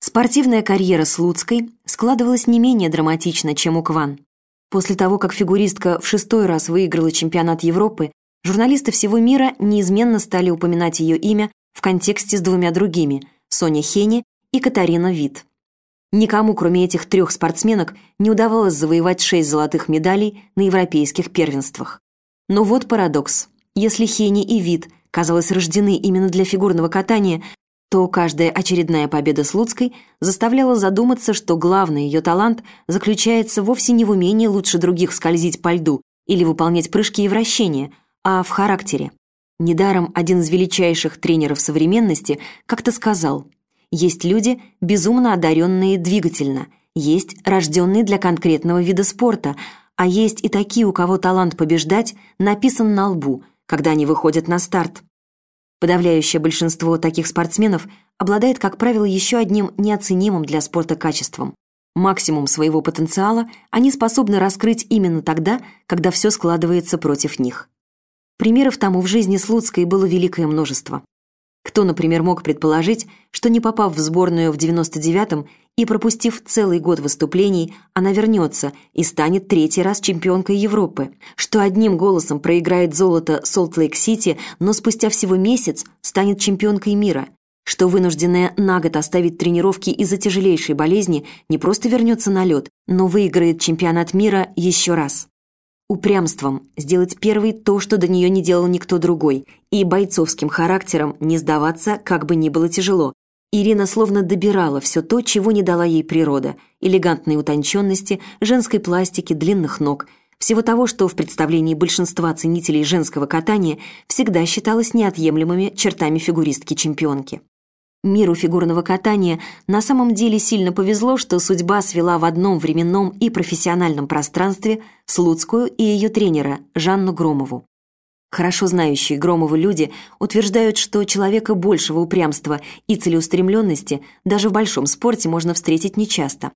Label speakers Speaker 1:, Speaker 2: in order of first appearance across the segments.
Speaker 1: Спортивная карьера Слуцкой складывалась не менее драматично, чем у Кван. После того, как фигуристка в шестой раз выиграла чемпионат Европы, журналисты всего мира неизменно стали упоминать ее имя в контексте с двумя другими – Соня Хени и Катарина Вит. Никому, кроме этих трех спортсменок, не удавалось завоевать шесть золотых медалей на европейских первенствах. Но вот парадокс. Если Хени и Вит, казалось, рождены именно для фигурного катания, то каждая очередная победа Слуцкой заставляла задуматься, что главный ее талант заключается вовсе не в умении лучше других скользить по льду или выполнять прыжки и вращения, а в характере. Недаром один из величайших тренеров современности как-то сказал «Есть люди, безумно одаренные двигательно, есть рожденные для конкретного вида спорта, а есть и такие, у кого талант побеждать написан на лбу, когда они выходят на старт». Подавляющее большинство таких спортсменов обладает, как правило, еще одним неоценимым для спорта качеством. Максимум своего потенциала они способны раскрыть именно тогда, когда все складывается против них. Примеров тому в жизни Слуцкой было великое множество. Кто, например, мог предположить, что не попав в сборную в 99-м и пропустив целый год выступлений, она вернется и станет третий раз чемпионкой Европы, что одним голосом проиграет золото Солт-Лейк-Сити, но спустя всего месяц станет чемпионкой мира, что вынужденная на год оставить тренировки из-за тяжелейшей болезни не просто вернется на лед, но выиграет чемпионат мира еще раз упрямством сделать первой то, что до нее не делал никто другой, и бойцовским характером не сдаваться, как бы ни было тяжело. Ирина словно добирала все то, чего не дала ей природа, элегантной утонченности, женской пластики, длинных ног, всего того, что в представлении большинства ценителей женского катания всегда считалось неотъемлемыми чертами фигуристки-чемпионки. Миру фигурного катания на самом деле сильно повезло, что судьба свела в одном временном и профессиональном пространстве Слуцкую и ее тренера Жанну Громову. Хорошо знающие Громову люди утверждают, что человека большего упрямства и целеустремленности даже в большом спорте можно встретить нечасто.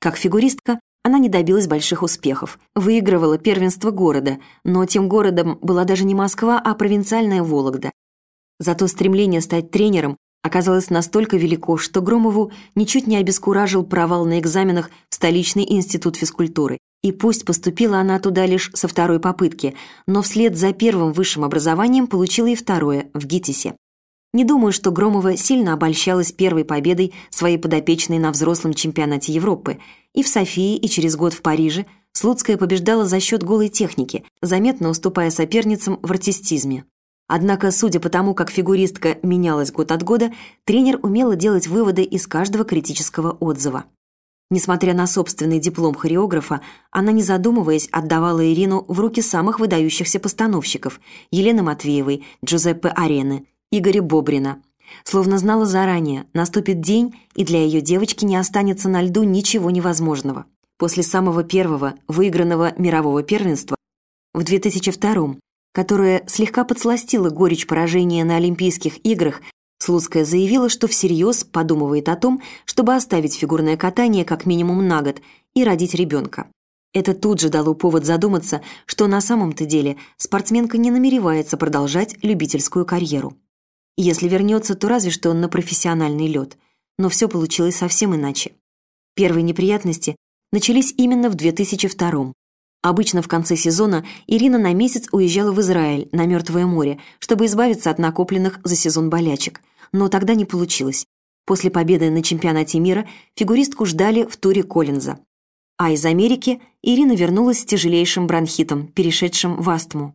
Speaker 1: Как фигуристка она не добилась больших успехов, выигрывала первенство города, но тем городом была даже не Москва, а провинциальная Вологда. Зато стремление стать тренером оказалось настолько велико, что Громову ничуть не обескуражил провал на экзаменах в столичный институт физкультуры. И пусть поступила она туда лишь со второй попытки, но вслед за первым высшим образованием получила и второе, в ГИТИСе. Не думаю, что Громова сильно обольщалась первой победой своей подопечной на взрослом чемпионате Европы. И в Софии, и через год в Париже Слуцкая побеждала за счет голой техники, заметно уступая соперницам в артистизме. Однако, судя по тому, как фигуристка менялась год от года, тренер умела делать выводы из каждого критического отзыва. Несмотря на собственный диплом хореографа, она, не задумываясь, отдавала Ирину в руки самых выдающихся постановщиков – Елены Матвеевой, Джузеппе Арены, Игоря Бобрина. Словно знала заранее, наступит день, и для ее девочки не останется на льду ничего невозможного. После самого первого выигранного мирового первенства в 2002 которая слегка подсластила горечь поражения на Олимпийских играх, Слуцкая заявила, что всерьез подумывает о том, чтобы оставить фигурное катание как минимум на год и родить ребенка. Это тут же дало повод задуматься, что на самом-то деле спортсменка не намеревается продолжать любительскую карьеру. Если вернется, то разве что на профессиональный лед. Но все получилось совсем иначе. Первые неприятности начались именно в 2002 -м. Обычно в конце сезона Ирина на месяц уезжала в Израиль, на Мертвое море, чтобы избавиться от накопленных за сезон болячек. Но тогда не получилось. После победы на чемпионате мира фигуристку ждали в туре Коллинза. А из Америки Ирина вернулась с тяжелейшим бронхитом, перешедшим в астму.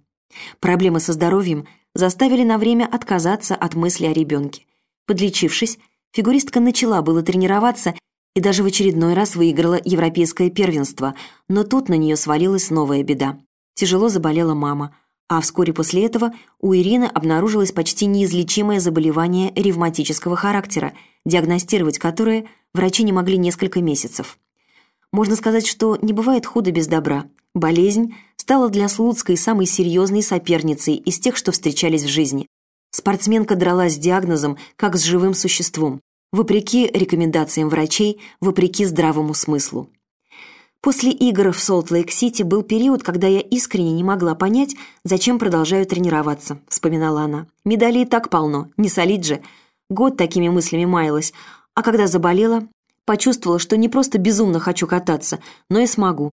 Speaker 1: Проблемы со здоровьем заставили на время отказаться от мысли о ребенке. Подлечившись, фигуристка начала было тренироваться и даже в очередной раз выиграла европейское первенство, но тут на нее свалилась новая беда. Тяжело заболела мама, а вскоре после этого у Ирины обнаружилось почти неизлечимое заболевание ревматического характера, диагностировать которое врачи не могли несколько месяцев. Можно сказать, что не бывает худо без добра. Болезнь стала для Слуцкой самой серьезной соперницей из тех, что встречались в жизни. Спортсменка дралась с диагнозом, как с живым существом вопреки рекомендациям врачей, вопреки здравому смыслу. После игр в Солт-Лейк-Сити был период, когда я искренне не могла понять, зачем продолжаю тренироваться, вспоминала она. Медалей так полно, не солить же. Год такими мыслями маялась, А когда заболела, почувствовала, что не просто безумно хочу кататься, но и смогу.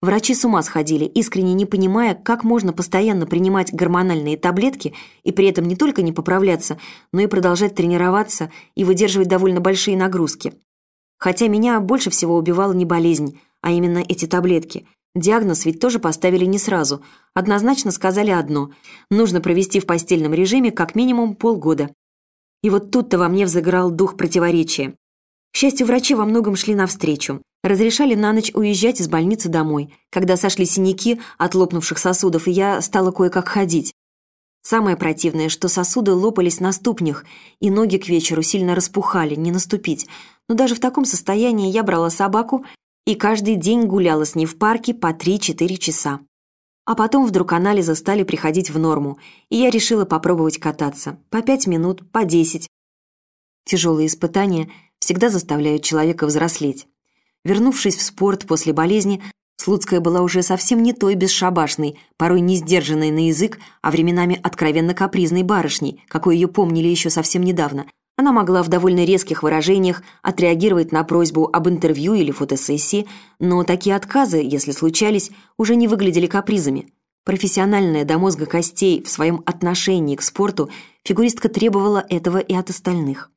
Speaker 1: Врачи с ума сходили, искренне не понимая, как можно постоянно принимать гормональные таблетки и при этом не только не поправляться, но и продолжать тренироваться и выдерживать довольно большие нагрузки. Хотя меня больше всего убивала не болезнь, а именно эти таблетки. Диагноз ведь тоже поставили не сразу. Однозначно сказали одно – нужно провести в постельном режиме как минимум полгода. И вот тут-то во мне взыграл дух противоречия. К счастью, врачи во многом шли навстречу. Разрешали на ночь уезжать из больницы домой, когда сошли синяки от лопнувших сосудов, и я стала кое-как ходить. Самое противное, что сосуды лопались на ступнях, и ноги к вечеру сильно распухали, не наступить. Но даже в таком состоянии я брала собаку и каждый день гуляла с ней в парке по 3-4 часа. А потом вдруг анализы стали приходить в норму, и я решила попробовать кататься. По 5 минут, по 10. Тяжелые испытания всегда заставляют человека взрослеть. Вернувшись в спорт после болезни, Слуцкая была уже совсем не той бесшабашной, порой не сдержанной на язык, а временами откровенно капризной барышней, какой ее помнили еще совсем недавно. Она могла в довольно резких выражениях отреагировать на просьбу об интервью или фотосессии, но такие отказы, если случались, уже не выглядели капризами. Профессиональная до мозга костей в своем отношении к спорту фигуристка требовала этого и от остальных.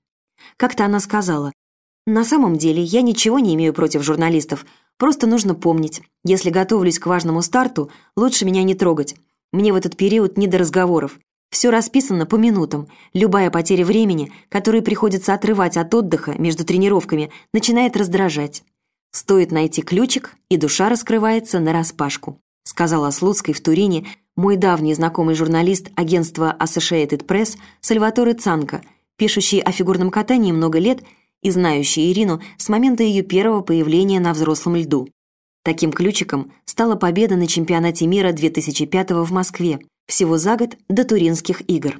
Speaker 1: Как-то она сказала, «На самом деле я ничего не имею против журналистов, просто нужно помнить, если готовлюсь к важному старту, лучше меня не трогать. Мне в этот период не до разговоров. Все расписано по минутам. Любая потеря времени, которую приходится отрывать от отдыха между тренировками, начинает раздражать. Стоит найти ключик, и душа раскрывается нараспашку», сказала Слуцкой в Турине мой давний знакомый журналист агентства Associated Press Сальваторе Цанко, пишущий о фигурном катании много лет и знающий Ирину с момента ее первого появления на взрослом льду. Таким ключиком стала победа на чемпионате мира 2005 в Москве, всего за год до Туринских игр.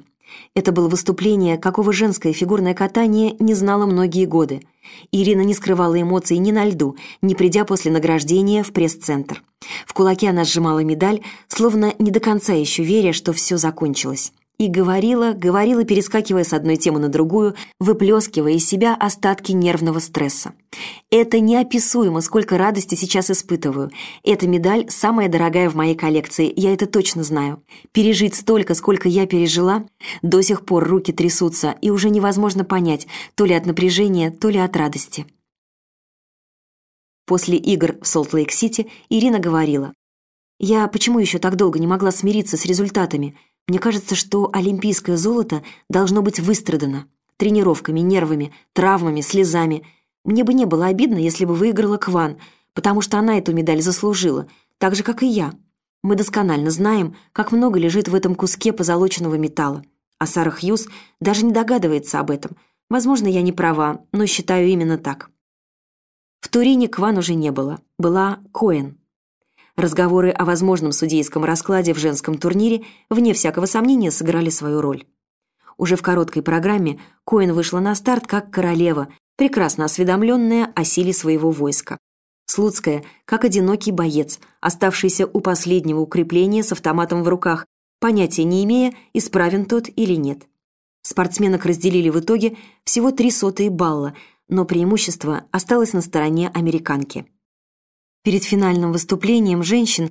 Speaker 1: Это было выступление, какого женское фигурное катание не знало многие годы. Ирина не скрывала эмоций ни на льду, не придя после награждения в пресс-центр. В кулаке она сжимала медаль, словно не до конца еще веря, что все закончилось. И говорила, говорила, перескакивая с одной темы на другую, выплескивая из себя остатки нервного стресса. Это неописуемо, сколько радости сейчас испытываю. Эта медаль самая дорогая в моей коллекции, я это точно знаю. Пережить столько, сколько я пережила, до сих пор руки трясутся, и уже невозможно понять, то ли от напряжения, то ли от радости. После игр в Солт-Лейк-Сити Ирина говорила, «Я почему еще так долго не могла смириться с результатами?» Мне кажется, что олимпийское золото должно быть выстрадано. Тренировками, нервами, травмами, слезами. Мне бы не было обидно, если бы выиграла Кван, потому что она эту медаль заслужила, так же, как и я. Мы досконально знаем, как много лежит в этом куске позолоченного металла. А Сара Хьюз даже не догадывается об этом. Возможно, я не права, но считаю именно так. В Турине Кван уже не было. Была Коэн. Разговоры о возможном судейском раскладе в женском турнире, вне всякого сомнения, сыграли свою роль. Уже в короткой программе Коэн вышла на старт как королева, прекрасно осведомленная о силе своего войска. Слуцкая, как одинокий боец, оставшийся у последнего укрепления с автоматом в руках, понятия не имея, исправен тот или нет. Спортсменок разделили в итоге всего три сотые балла, но преимущество осталось на стороне американки. Перед финальным выступлением женщин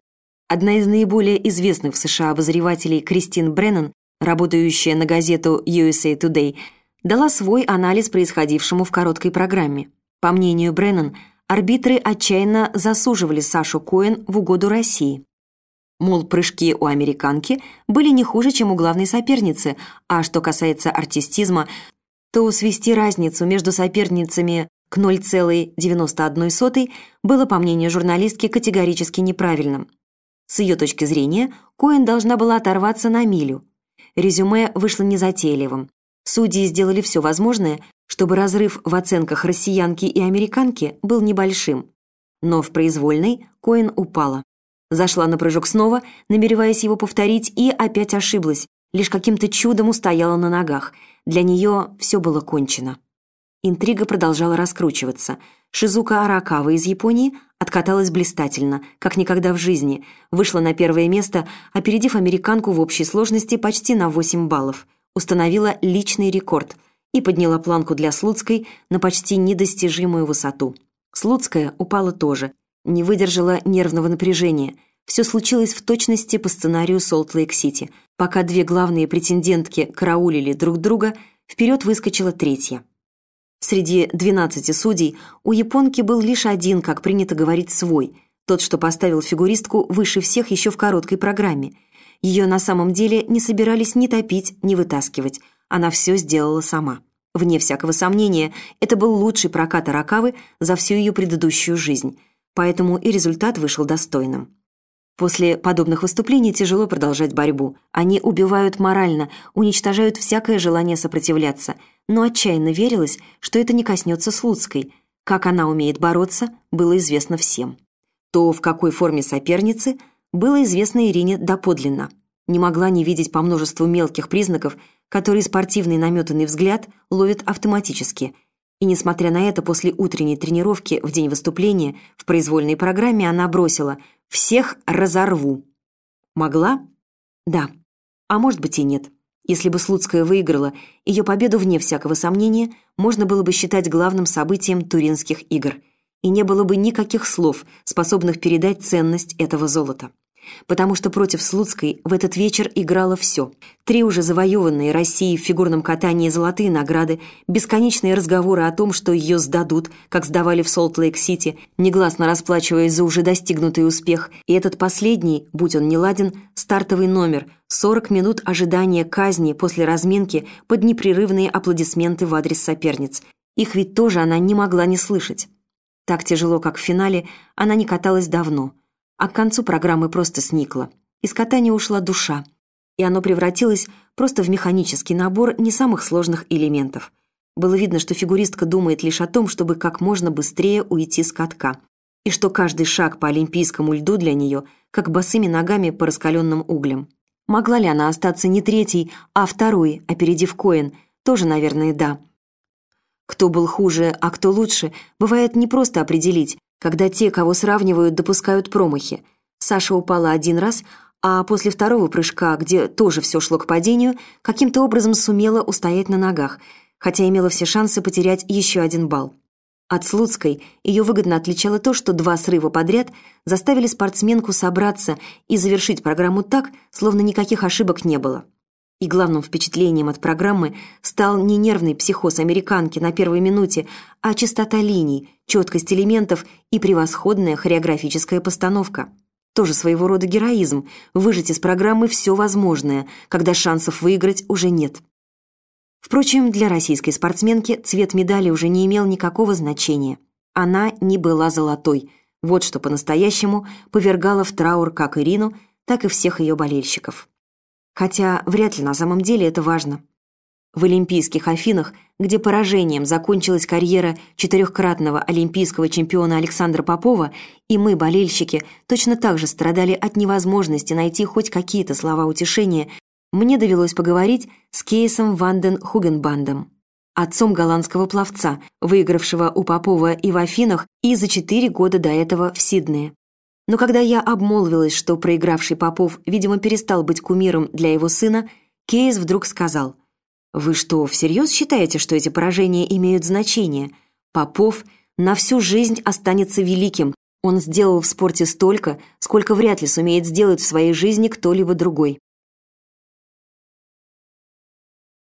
Speaker 1: одна из наиболее известных в США обозревателей Кристин Бреннан, работающая на газету USA Today, дала свой анализ происходившему в короткой программе. По мнению Бреннан, арбитры отчаянно засуживали Сашу Коэн в угоду России. Мол, прыжки у американки были не хуже, чем у главной соперницы, а что касается артистизма, то свести разницу между соперницами к 0,91 было, по мнению журналистки, категорически неправильным. С ее точки зрения, Коэн должна была оторваться на милю. Резюме вышло незатейливым. Судьи сделали все возможное, чтобы разрыв в оценках россиянки и американки был небольшим. Но в произвольной Коэн упала. Зашла на прыжок снова, намереваясь его повторить, и опять ошиблась. Лишь каким-то чудом устояла на ногах. Для нее все было кончено. Интрига продолжала раскручиваться. Шизука Аракава из Японии откаталась блистательно, как никогда в жизни, вышла на первое место, опередив американку в общей сложности почти на 8 баллов, установила личный рекорд и подняла планку для Слуцкой на почти недостижимую высоту. Слуцкая упала тоже, не выдержала нервного напряжения. Все случилось в точности по сценарию Солт-Лейк-Сити. Пока две главные претендентки караулили друг друга, вперед выскочила третья. Среди 12 судей у японки был лишь один, как принято говорить, свой, тот, что поставил фигуристку выше всех еще в короткой программе. Ее на самом деле не собирались ни топить, ни вытаскивать. Она все сделала сама. Вне всякого сомнения, это был лучший прокат Аракавы за всю ее предыдущую жизнь, поэтому и результат вышел достойным. После подобных выступлений тяжело продолжать борьбу. Они убивают морально, уничтожают всякое желание сопротивляться. Но отчаянно верилось, что это не коснется Слуцкой. Как она умеет бороться, было известно всем. То, в какой форме соперницы, было известно Ирине доподлинно. Не могла не видеть по множеству мелких признаков, которые спортивный наметанный взгляд ловит автоматически. И несмотря на это, после утренней тренировки в день выступления в произвольной программе она бросила «Всех разорву». Могла? Да. А может быть и нет. Если бы Слуцкая выиграла, ее победу, вне всякого сомнения, можно было бы считать главным событием Туринских игр. И не было бы никаких слов, способных передать ценность этого золота потому что против Слуцкой в этот вечер играло все. Три уже завоеванные Россией в фигурном катании золотые награды, бесконечные разговоры о том, что ее сдадут, как сдавали в Солт-Лейк-Сити, негласно расплачиваясь за уже достигнутый успех, и этот последний, будь он не ладен, стартовый номер, 40 минут ожидания казни после разминки под непрерывные аплодисменты в адрес соперниц. Их ведь тоже она не могла не слышать. Так тяжело, как в финале, она не каталась давно – а к концу программы просто сникла. Из катания ушла душа, и оно превратилось просто в механический набор не самых сложных элементов. Было видно, что фигуристка думает лишь о том, чтобы как можно быстрее уйти с катка, и что каждый шаг по олимпийскому льду для нее как босыми ногами по раскаленным углям. Могла ли она остаться не третьей, а второй, опередив Коэн? Тоже, наверное, да. Кто был хуже, а кто лучше, бывает не просто определить, когда те, кого сравнивают, допускают промахи. Саша упала один раз, а после второго прыжка, где тоже все шло к падению, каким-то образом сумела устоять на ногах, хотя имела все шансы потерять еще один балл. От Слуцкой ее выгодно отличало то, что два срыва подряд заставили спортсменку собраться и завершить программу так, словно никаких ошибок не было. И главным впечатлением от программы стал не нервный психоз американки на первой минуте, а чистота линий, четкость элементов и превосходная хореографическая постановка. Тоже своего рода героизм – выжать из программы все возможное, когда шансов выиграть уже нет. Впрочем, для российской спортсменки цвет медали уже не имел никакого значения. Она не была золотой. Вот что по-настоящему повергало в траур как Ирину, так и всех ее болельщиков. Хотя вряд ли на самом деле это важно. В Олимпийских Афинах, где поражением закончилась карьера четырехкратного олимпийского чемпиона Александра Попова, и мы, болельщики, точно так же страдали от невозможности найти хоть какие-то слова утешения, мне довелось поговорить с Кейсом Ванден Хугенбандом, отцом голландского пловца, выигравшего у Попова и в Афинах, и за четыре года до этого в Сиднее. Но когда я обмолвилась, что проигравший Попов, видимо, перестал быть кумиром для его сына, Кейс вдруг сказал, «Вы что, всерьез считаете, что эти поражения имеют значение? Попов на всю жизнь останется великим. Он сделал в спорте столько, сколько вряд ли сумеет сделать в своей жизни кто-либо другой.